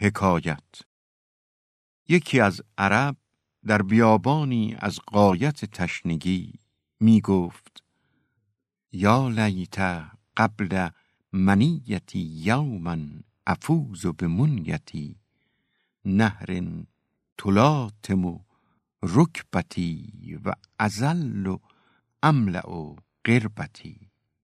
حکایت. یکی از عرب در بیابانی از قایت تشنگی می گفت یا لیت قبل منیتی یوما افوز به نهر تلاتم و رکبتی و ازل و املع قربتی.